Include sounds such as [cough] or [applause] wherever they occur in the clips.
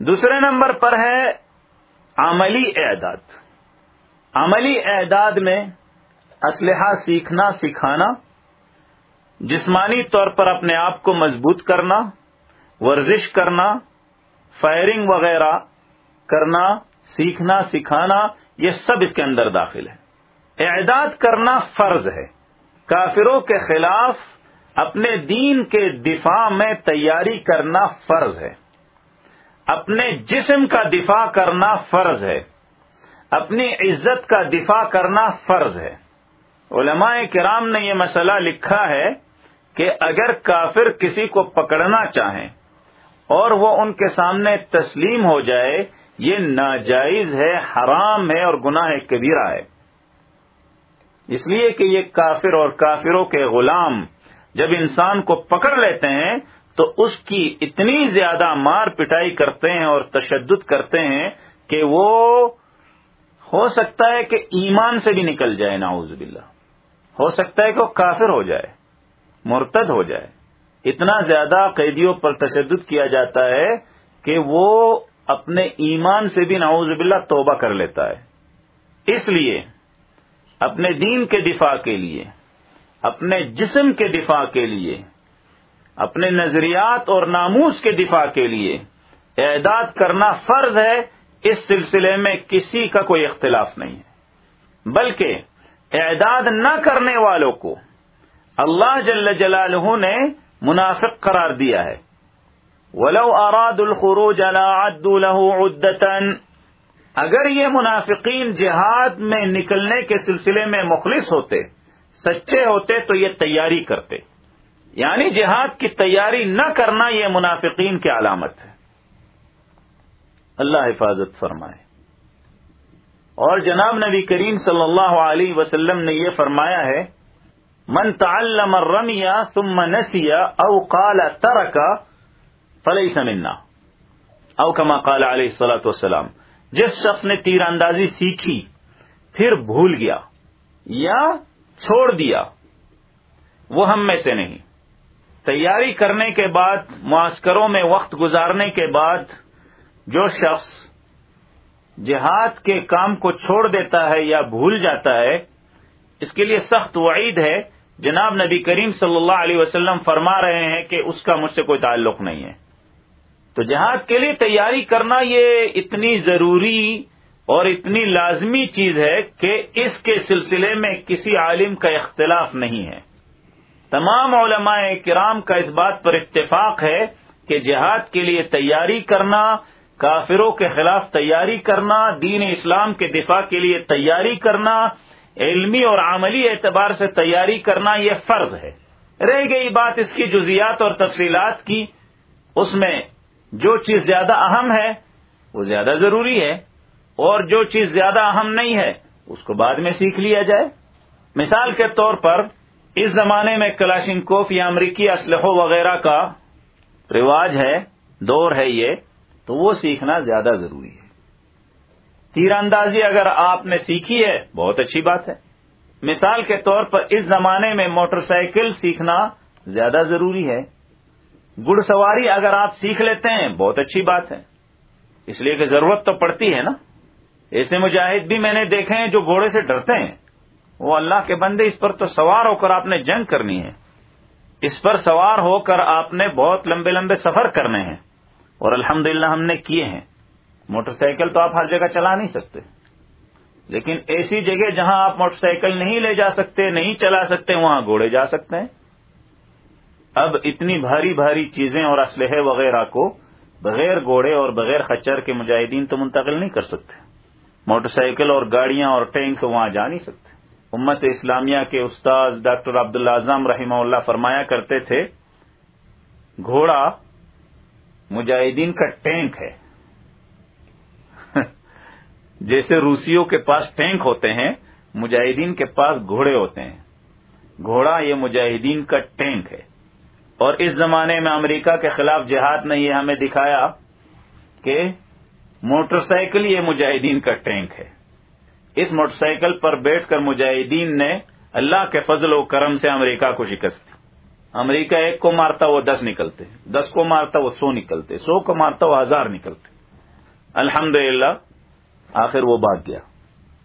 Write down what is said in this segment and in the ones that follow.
دوسرے نمبر پر ہے عملی اعداد۔ عملی اعداد میں اسلحہ سیکھنا، سکھانا، جسمانی طور پر اپنے آپ کو مضبوط کرنا، ورزش کرنا، فائرنگ وغیرہ کرنا، سیکھنا، سکھانا، یہ سب اس کے اندر داخل ہے۔ اعداد کرنا فرض ہے۔ کافروں کے خلاف اپنے دین کے دفاع میں تیاری کرنا فرض ہے۔ اپنے جسم کا دفاع کرنا فرض ہے۔ اپنی عزت کا دفاع کرنا فرض ہے۔ علماء کرام نے یہ مسئلہ لکھا ہے کہ اگر کافر کسی کو پکڑنا چاہیں اور وہ ان کے سامنے تسلیم ہو جائے، یہ ناجائز ہے، حرام ہے اور گناہ کبیرہ ہے۔ اس لیے کہ یہ کافر اور کافروں کے غلام جب انسان کو پکڑ لیتے ہیں تو اس کی اتنی زیادہ مار پٹائی کرتے ہیں اور تشدد کرتے ہیں کہ وہ ہو سکتا ہے کہ ایمان سے بھی نکل جائے ناؤز باللہ۔ ہو سکتا ہے کہ وہ کافر ہو جائے، مرتد ہو جائے۔ اتنا زیادہ قیدیوں پر تشدد کیا جاتا ہے کہ وہ اپنے ایمان سے بھی نعوذ باللہ توبہ کر لیتا ہے۔ اس لیے اپنے دین کے دفاع کے لیے، اپنے جسم کے دفاع کے لیے اپنے نظریات اور ناموس کے دفاع کے لیے۔ اعداد کرنا فرض ہے، اس سلسلے میں کسی کا کوئی اختلاف نہیں ہے۔ بلکہ اعداد نہ کرنے والوں کو اللہ جل جلالہ نے منافق قرار دیا ہے۔ ولو اراد الخروج له عدتا اگر یہ منافقین جہاد میں نکلنے کے سلسلے میں مخلص ہوتے، سچے ہوتے تو یہ تیاری کرتے۔ یعنی جہاد کی تیاری نہ کرنا یہ منافقین کی علامت ہے۔ اللہ حفاظت فرمائے۔ اور جناب نبی کریم صلی اللہ علیہ وسلم نے یہ فرمایا ہے، من تعلم الرمیا ثم نسیا او قال ترک فليس منا او کما قال علیہ الصلوۃ والسلام، جس شخص نے تیر اندازی سیکھی، پھر بھول گیا یا چھوڑ دیا، وہ ہم میں سے نہیں۔ تیاری کرنے کے بعد، معسکروں میں وقت گزارنے کے بعد، جو شخص جہاد کے کام کو چھوڑ دیتا ہے یا بھول جاتا ہے، اس کے لیے سخت وعید ہے۔ جناب نبی کریم صلی اللہ علیہ وسلم فرما رہے ہیں کہ اس کا مجھ سے کوئی تعلق نہیں ہے۔ تو جہاد کے لیے تیاری کرنا یہ اتنی ضروری اور اتنی لازمی چیز ہے کہ اس کے سلسلے میں کسی عالم کا اختلاف نہیں ہے۔ تمام علماء کرام کا اس بات پر اتفاق ہے کہ جہاد کے لیے تیاری کرنا، کافروں کے خلاف تیاری کرنا، دین اسلام کے دفاع کے لیے تیاری کرنا، علمی اور عملی اعتبار سے تیاری کرنا، یہ فرض ہے۔ رہ گئی بات اس کی جزیات اور تفصیلات کی۔ اس میں جو چیز زیادہ اہم ہے، وہ زیادہ ضروری ہے۔ اور جو چیز زیادہ اہم نہیں ہے، اس کو بعد میں سیکھ لیا جائے۔ مثال کے طور پر اس زمانے میں کلاشن کوف یا امریکی اسلحوں وغیرہ کا رواج ہے، دور ہے یہ، تو وہ سیکھنا زیادہ ضروری ہے۔ تیر اندازی اگر آپ نے سیکھی ہے، بہت اچھی بات ہے۔ مثال کے طور پر اس زمانے میں موٹر سائیکل سیکھنا زیادہ ضروری ہے۔ گڑ سواری اگر آپ سیکھ لیتے ہیں، بہت اچھی بات ہے۔ اس لیے کہ ضرورت تو پڑتی ہے نا۔ ایسے مجاہد بھی میں نے دیکھے ہیں جو گھوڑے سے ڈرتے ہیں۔ وہ اللہ کے بندے، اس پر تو سوار ہو کر آپ نے جنگ کرنی ہے۔ اس پر سوار ہو کر آپ نے بہت لمبے لمبے سفر کرنے ہیں۔ اور الحمد ہم نے کیے ہیں۔ موٹر سائیکل تو آپ ہر جگہ چلا نہیں سکتے۔ لیکن ایسی جگہ جہاں آپ موٹر سائیکل نہیں لے جا سکتے، نہیں چلا سکتے، وہاں گھوڑے جا سکتے ہیں۔ اب اتنی بھاری بھاری چیزیں اور اسلحے وغیرہ کو بغیر گھوڑے اور بغیر خچر کے مجاہدین تو منتقل نہیں کر سکتے۔ موٹر سائیکل اور گاڑیاں اور ٹینک وہاں جا نہیں سکتے۔ امت اسلامیہ کے استاذ ڈاکٹر عبد اعظم رحمہ اللہ فرمایا کرتے تھے، گھوڑا مجاہدین کا ٹینک ہے۔ [laughs] جیسے روسیوں کے پاس ٹینک ہوتے ہیں، مجاہدین کے پاس گھوڑے ہوتے ہیں۔ گھوڑا یہ مجاہدین کا ٹینک ہے۔ اور اس زمانے میں امریکہ کے خلاف جہاد نے یہ ہمیں دکھایا کہ موٹر سائیکل یہ مجاہدین کا ٹینک ہے۔ اس موٹر سائیکل پر بیٹھ کر مجاہدین نے اللہ کے فضل و کرم سے امریکہ کو شکست دی۔ امریکہ ایک کو مارتا وہ دس نکلتے، دس کو مارتا وہ سو نکلتے، سو کو مارتا وہ ہزار نکلتے۔ الحمد آخر وہ بھاگ گیا۔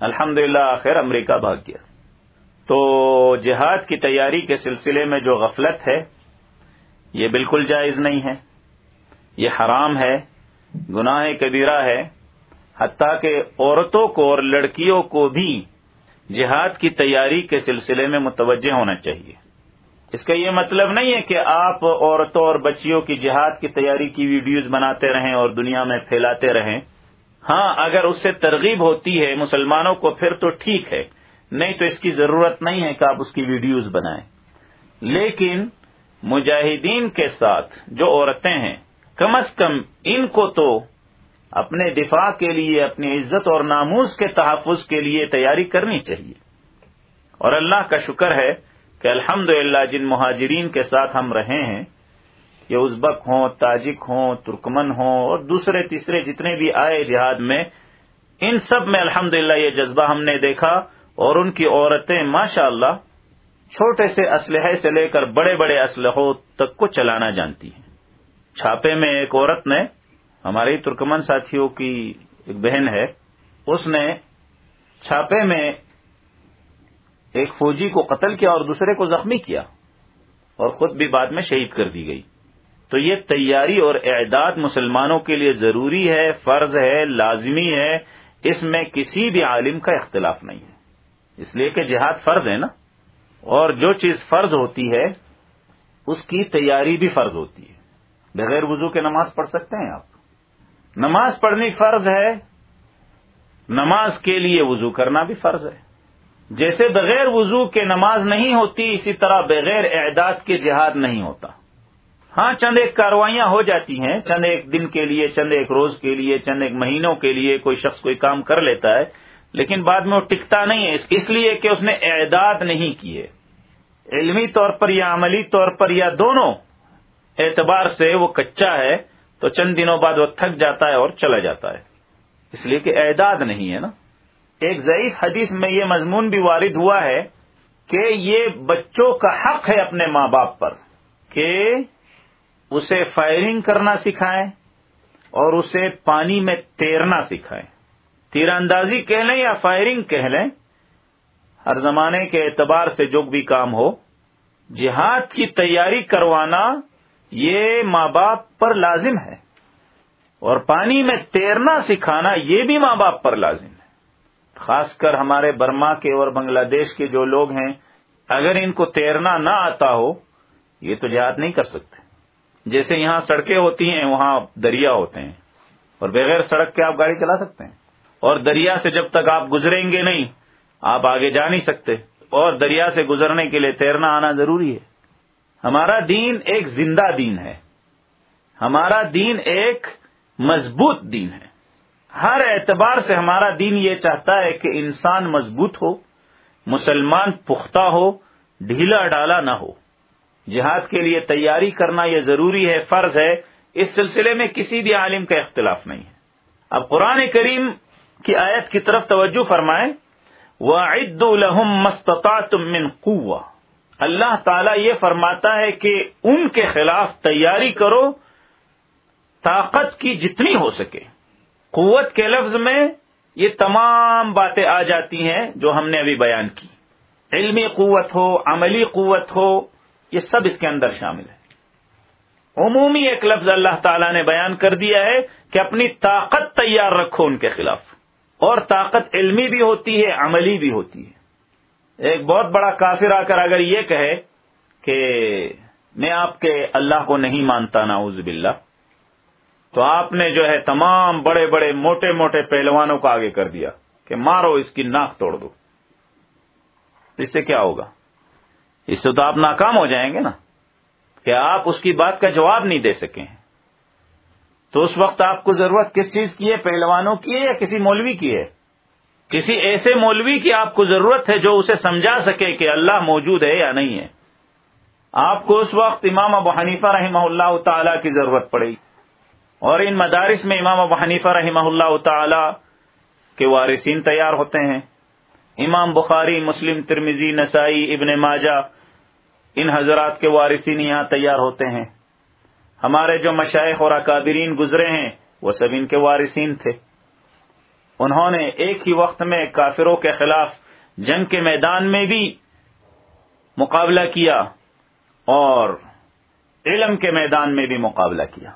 الحمد آخر امریکہ بھاگ گیا۔ تو جہاد کی تیاری کے سلسلے میں جو غفلت ہے، یہ بالکل جائز نہیں ہے۔ یہ حرام ہے، گناہ کبیرہ ہے۔ حتیٰ کہ عورتوں کو اور لڑکیوں کو بھی جہاد کی تیاری کے سلسلے میں متوجہ ہونا چاہیے۔ اس کا یہ مطلب نہیں ہے کہ آپ عورتوں اور بچیوں کی جہاد کی تیاری کی ویڈیوز بناتے رہیں اور دنیا میں پھیلاتے رہیں۔ ہاں اگر اس سے ترغیب ہوتی ہے مسلمانوں کو، پھر تو ٹھیک ہے۔ نہیں تو اس کی ضرورت نہیں ہے کہ آپ اس کی ویڈیوز بنائیں۔ لیکن مجاہدین کے ساتھ جو عورتیں ہیں، کم از کم ان کو تو اپنے دفاع کے لیے، اپنی عزت اور ناموز کے تحفظ کے لیے تیاری کرنی چاہیے۔ اور اللہ کا شکر ہے کہ الحمد جن مہاجرین کے ساتھ ہم رہے ہیں، یہ ازبک ہوں، تاجک ہوں، ترکمن ہوں اور دوسرے، تیسرے جتنے بھی آئے جہاد میں، ان سب میں الحمد یہ جذبہ ہم نے دیکھا اور ان کی عورتیں ماشاء اللہ چھوٹے سے اسلحے سے لے کر بڑے بڑے اسلحوں تک کو چلانا جانتی ہیں۔ چھاپے میں ایک عورت نے ہمارے ترکمن ساتھیوں کی ایک بہن ہے، اس نے چھاپے میں ایک فوجی کو قتل کیا اور دوسرے کو زخمی کیا اور خود بھی بعد میں شہید کر دی گئی۔ تو یہ تیاری اور اعداد مسلمانوں کے لیے ضروری ہے، فرض ہے، لازمی ہے، اس میں کسی بھی عالم کا اختلاف نہیں ہے۔ اس لیے کہ جہاد فرض ہے نا۔ اور جو چیز فرض ہوتی ہے، اس کی تیاری بھی فرض ہوتی ہے۔ بغیر وضو کے نماز پڑھ سکتے ہیں آپ۔ نماز پڑھنی فرض ہے، نماز کے لیے وضو کرنا بھی فرض ہے۔ جیسے بغیر وضو کے نماز نہیں ہوتی، اسی طرح بغیر اعداد کے جہاد نہیں ہوتا۔ ہاں چند ایک کاروائیاں ہو جاتی ہیں، چند ایک دن کے لیے، چند ایک روز کے لیے، چند ایک مہینوں کے لیے کوئی شخص کوئی کام کر لیتا ہے، لیکن بعد میں وہ ٹکتا نہیں ہے۔ اس لیے کہ اس نے اعداد نہیں کیے۔ علمی طور پر یا عملی طور پر یا دونوں اعتبار سے وہ کچا ہے۔ تو چند دنوں بعد وہ تھک جاتا ہے اور چلا جاتا ہے۔ اس لیے کہ اعداد نہیں ہے نا۔ ایک ضعیف حدیث میں یہ مضمون بھی وارد ہوا ہے کہ یہ بچوں کا حق ہے اپنے ماں باپ پر کہ اسے فائرنگ کرنا سکھائیں اور اسے پانی میں تیرنا سکھائیں۔ تیر اندازی کہہ لیں یا فائرنگ کہہ لیں، ہر زمانے کے اعتبار سے جو بھی کام ہو، جہاد کی تیاری کروانا یہ ماں باپ پر لازم ہے۔ اور پانی میں تیرنا سکھانا یہ بھی ماں باپ پر لازم ہے۔ خاص کر ہمارے برما کے اور بنگلہ دیش کے جو لوگ ہیں، اگر ان کو تیرنا نہ آتا ہو، یہ تو جہاد نہیں کر سکتے۔ جیسے یہاں سڑکیں ہوتی ہیں، وہاں دریا ہوتے ہیں۔ اور بغیر سڑک کے آپ گاڑی چلا سکتے ہیں۔ اور دریا سے جب تک آپ گزریں گے نہیں، آپ آگے جا نہیں سکتے۔ اور دریا سے گزرنے کے لیے تیرنا آنا ضروری ہے۔ ہمارا دین ایک زندہ دین ہے۔ ہمارا دین ایک مضبوط دین ہے۔ ہر اعتبار سے ہمارا دین یہ چاہتا ہے کہ انسان مضبوط ہو، مسلمان پختہ ہو، ڈھیلا ڈالا نہ ہو۔ جہاد کے لیے تیاری کرنا یہ ضروری ہے، فرض ہے، اس سلسلے میں کسی بھی عالم کا اختلاف نہیں ہے۔ اب قرآن کریم کی آیت کی طرف توجہ فرمائیں۔ وہ عد الحم مستطا من اللہ تعالیٰ یہ فرماتا ہے کہ ان کے خلاف تیاری کرو، طاقت کی جتنی ہو سکے۔ قوت کے لفظ میں یہ تمام باتیں آ جاتی ہیں جو ہم نے ابھی بیان کی۔ علمی قوت ہو، عملی قوت ہو، یہ سب اس کے اندر شامل ہے۔ عمومی ایک لفظ اللہ تعالیٰ نے بیان کر دیا ہے کہ اپنی طاقت تیار رکھو ان کے خلاف۔ اور طاقت علمی بھی ہوتی ہے، عملی بھی ہوتی ہے۔ ایک بہت بڑا کافر آ کر اگر یہ کہے کہ میں آپ کے اللہ کو نہیں مانتا ناؤز باللہ، تو آپ نے جو ہے تمام بڑے بڑے موٹے موٹے پہلوانوں کو آگے کر دیا کہ مارو، اس کی ناک توڑ دو۔ اس سے کیا ہوگا؟ اس سے تو آپ ناکام ہو جائیں گے نا کہ آپ اس کی بات کا جواب نہیں دے سکیں۔ تو اس وقت آپ کو ضرورت کس چیز کی ہے؟ پہلوانوں کی ہے یا کسی مولوی کی ہے؟ کسی ایسے مولوی کی آپ کو ضرورت ہے جو اسے سمجھا سکے کہ اللہ موجود ہے یا نہیں ہے۔ آپ کو اس وقت امام ابو حنیفہ رحمہ اللہ تعالی کی ضرورت پڑے گی۔ اور ان مدارس میں امام ابو حنیفہ رحمہ اللہ تعالی کے وارثین تیار ہوتے ہیں۔ امام بخاری، مسلم ترمیزی نسائی، ابن ماجہ، ان حضرات کے وارثین یہاں تیار ہوتے ہیں۔ ہمارے جو مشائق اور اکابرین گزرے ہیں، وہ سب ان کے وارثین تھے۔ انہوں نے ایک ہی وقت میں کافروں کے خلاف جنگ کے میدان میں بھی مقابلہ کیا اور علم کے میدان میں بھی مقابلہ کیا۔